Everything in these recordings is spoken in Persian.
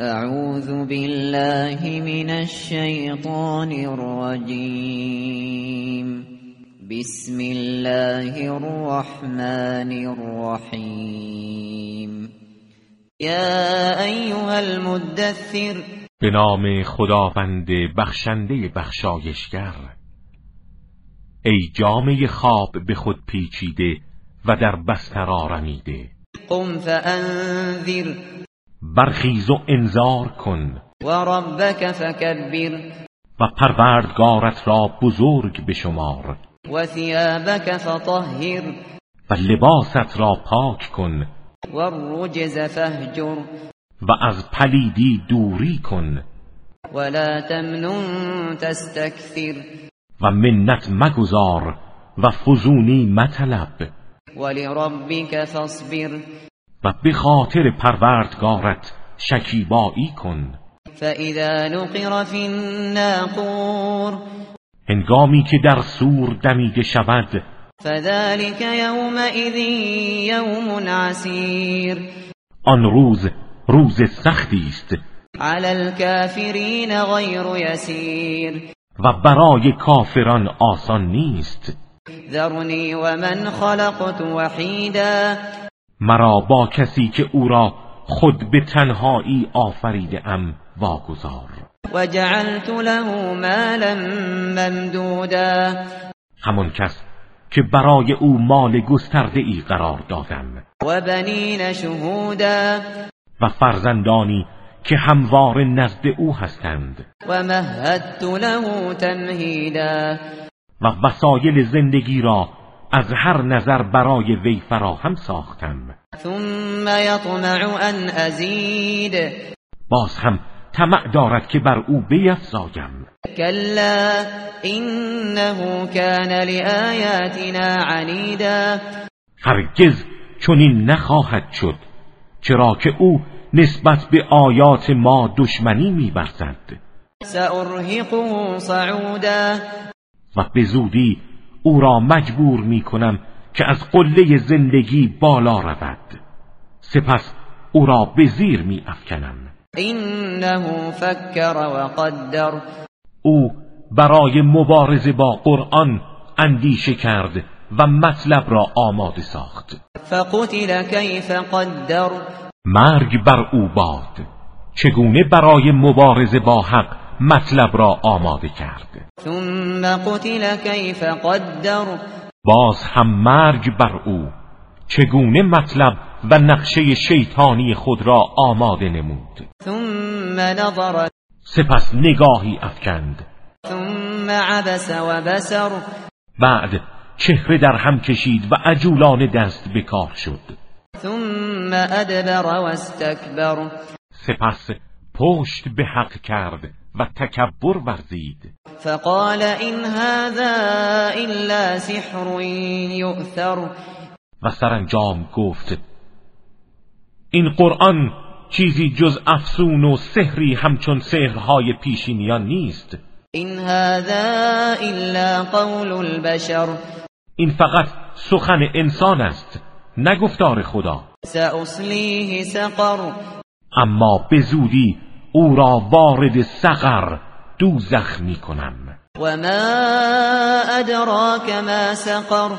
اعوذ بالله من الشیطان الرجیم بسم الله الرحمن الرحیم یا ایها المدثر. به نام خداوند بخشنده بخشایشگر. ای جامعه خواب به خود پیچیده و در بستر آرمیده. قم فانذر برخیز و انذار کن. و ربک فکبر. و پروردگارت را بزرگ بشمار. و ثیابک فطهر. و لباست را پاک کن. و الرجز فهجر. و از پلیدی دوری کن. ولا تمنن تستكثر و منت مگذار و فزونی مطلب. ولربك فاصبر. و به خاطر پروردگارت شکیبایی کن. فاذا نقر في الناقور هنگامی که در سور دمیده شود فذلك يومئذ يوم عسير آن روز روز سختی است. على الكافرين غير يسير و برای کافران آسان نیست. ذرني ومن خلقت وحيدا مرا با کسی که او را خود به تنهایی آفریده ام واگذار. وجعلت له مالا ممدودا. همان کس که برای او مال گسترده ای قرار دادم. و بنین شهودا. و فرزندانی که هموار نزد او هستند. و مهدت له تمهیدا. و وسایل زندگی را از هر نظر برای وی فراهم ساختم. ثم یطمع ان ازید. باز هم طمع دارد که بر او بیفزایم. کلا انه کان لآیاتنا عنیدا. هرگز چنین نخواهد شد چرا که او نسبت به آیات ما دشمنی می‌ورزد سأرهقه صعودا. و به زودی او را مجبور می کنم که از قله زندگی بالا رود. سپس او را به زیر می افکنم انه فکر و قدر. او برای مبارزه با قرآن اندیشه کرد و مطلب را آماده ساخت. فقتل کیف قدر. مرگ بر او باد. چگونه برای مبارزه با حق مطلب را آماده کرد. ثم قتل کیف قدر. باز هم مرگ بر او. چگونه مطلب و نقشه شیطانی خود را آماده نمود؟ ثم نظر. سپس نگاهی افکند. ثم عبس و بسر. بعد چهره در هم کشید و عجولان دست به کار شد. ثم ادبر و استکبر. سپس پشت به حق کرد. و تکبر ورزید. فقال این هذا الا سحر یؤثر و سرانجام گفت این قرآن چیزی جز افسون و سحری همچون سحرهای پیشینیان نیست. این هذا الا قول البشر. این فقط سخن انسان است نه گفتار خدا. سأصلیه سقر. اما به زودی او را وارد سقر دوزخ می کنم و ما ادراک ما سقر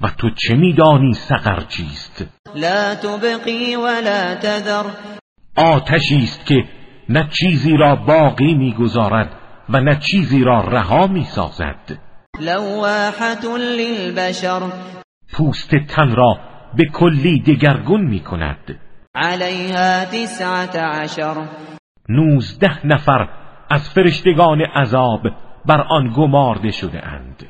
و تو چه میدانی سقر چیست؟ لا تبقی ولا تذر آتشی است که نه چیزی را باقی می‌گذارد و نه چیزی را رها می‌سازد. لواحت للبشر پوست تن را به کلی دگرگون می کند علیها تسعت عشر نوزده نفر از فرشتگان عذاب بر آن گمارده شده اند.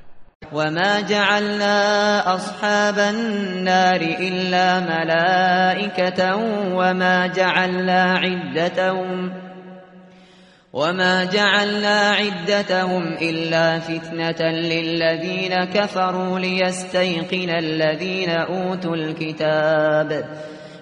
و ما جعلنا اصحاب النار الا ملائکتا و ما جعلنا عدتهم وما جعلنا عدتهم إلا فتنة للذين كفروا ليستيقن الذين أوتوا الكتاب.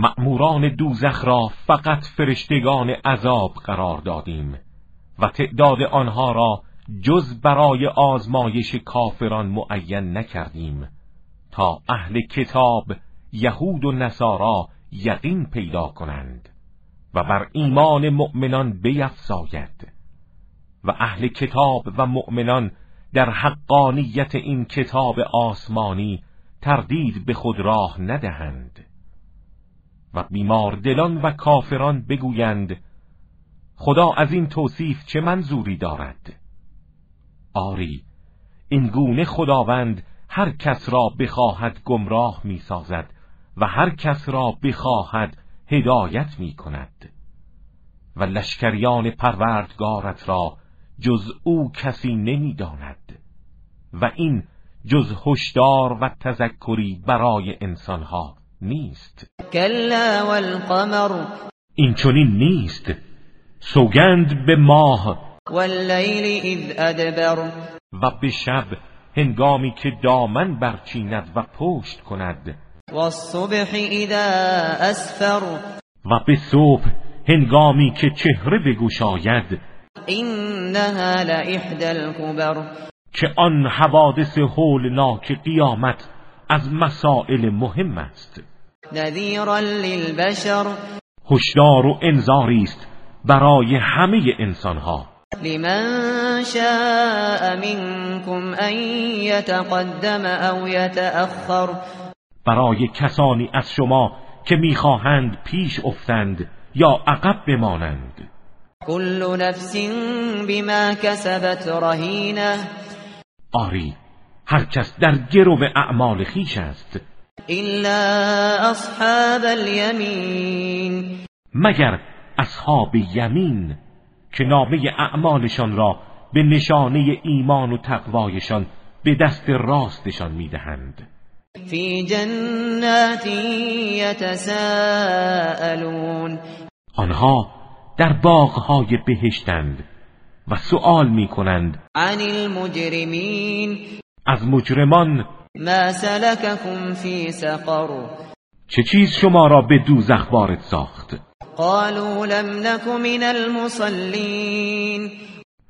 مأموران دوزخ را فقط فرشتگان عذاب قرار دادیم و تعداد آنها را جز برای آزمایش کافران معین نکردیم تا اهل کتاب یهود و نصارا یقین پیدا کنند و بر ایمان مؤمنان بیفزاید و اهل کتاب و مؤمنان در حقانیت این کتاب آسمانی تردید به خود راه ندهند. و بیمار دلان و کافران بگویند خدا از این توصیف چه منظوری دارد؟ آری این گونه خداوند هر کس را بخواهد گمراه می سازد و هر کس را بخواهد هدایت می کند و لشکریان پروردگارت را جز او کسی نمی‌داند و این جز هشدار و تذکری برای انسانها نیست. کلا والقمر. این چنین نیست. سوگند به ماه. واللیل اذ ادبر. و به شب هنگامی که دامن برچیند و پشت کند. والصبح اذا اسفر. و به صبح هنگامی که چهره بگوشاید اینها لإحدى الكبر. که آن حوادث هولناک قیامت از مسائل مهم است. نذیرا للبشر. هشدار و انذاری است برای همه انسانها. لمن شاء منكم ان يتقدم او يتأخر برای کسانی از شما که می‌خواهند پیش افتند یا عقب بمانند. كل نفس بما كسبت رهینه. آری هر کس در گرو اعمال خیش است. الا اصحاب الیمین مگر اصحاب یمین که نامه اعمالشان را به نشانه ایمان و تقوایشان به دست راستشان می‌دهند. فی جنات یتساءلون. آنها در باغهای بهشتند و سؤال می کنند عن المجرمین. از مجرمان ما سلككم فی سقر. چه چیز شما را به دوزخ وارد ساخت؟ قالوا لم نك من المصلین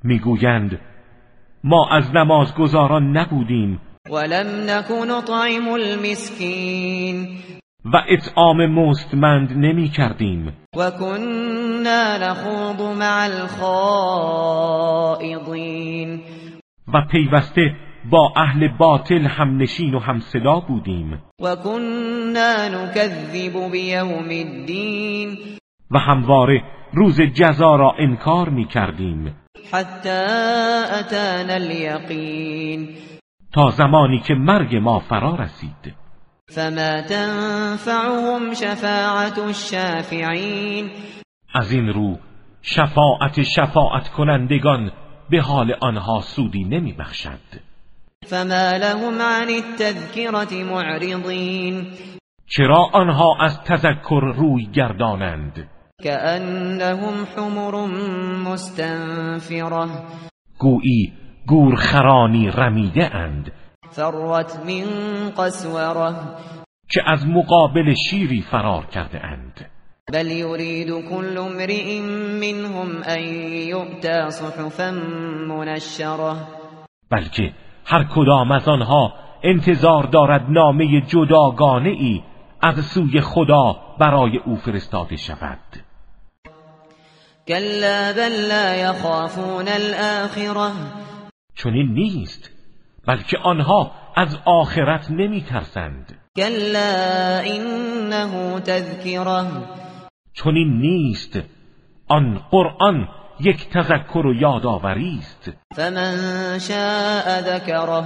می‌گویند ما از نمازگزاران نبودیم. ولم نك نطعم المسکین و اطعام مستمند نمی کردیم. و کننا نخوض مع الخائضین. و پیوسته با اهل باطل هم نشین و هم صدا بودیم. و کننا نکذب بیوم الدین و همواره روز جزا را انکار می کردیم حتی اتانا الیقین تا زمانی که مرگ ما فرا رسید. فما تنفعهم شفاعت الشافعین از این رو شفاعت شفاعت کنندگان به حال آنها سودی نمی بخشد فما لهم عن التذکرة معرضین چرا آنها از تذکر روی گردانند؟ كأنهم حمر مستنفره گویی گورخرانی رمیده اند فرت من قسوره که از مقابل شیری فرار کرده اند بل يريد كل امرئ منهم ان يؤتى صحفا منشره بلکه هر کدام از آنها انتظار دارد نامه جداگانه ای از سوی خدا برای او فرستاده شود. كلا بل لا يخافون الاخره چنین نیست بلکه آنها از آخرت نمی ترسند كلا انه تذکره چنین نیست آن قرآن یک تذکر و یادآوری است. فمن شاء ذکره.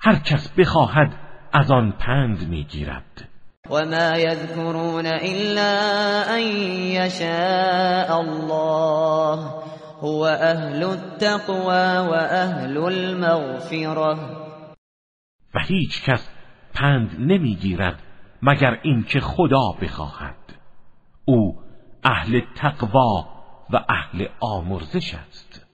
هر کس بخواهد از آن پند می‌گیرد. وما يذكرون إلا أن يشاء الله. هو أهل التقوى وأهل المغفرة. و هیچ کس پند نمی‌گیرد مگر اینکه خدا بخواهد. او اهل تقوا و اهل آمرزش است.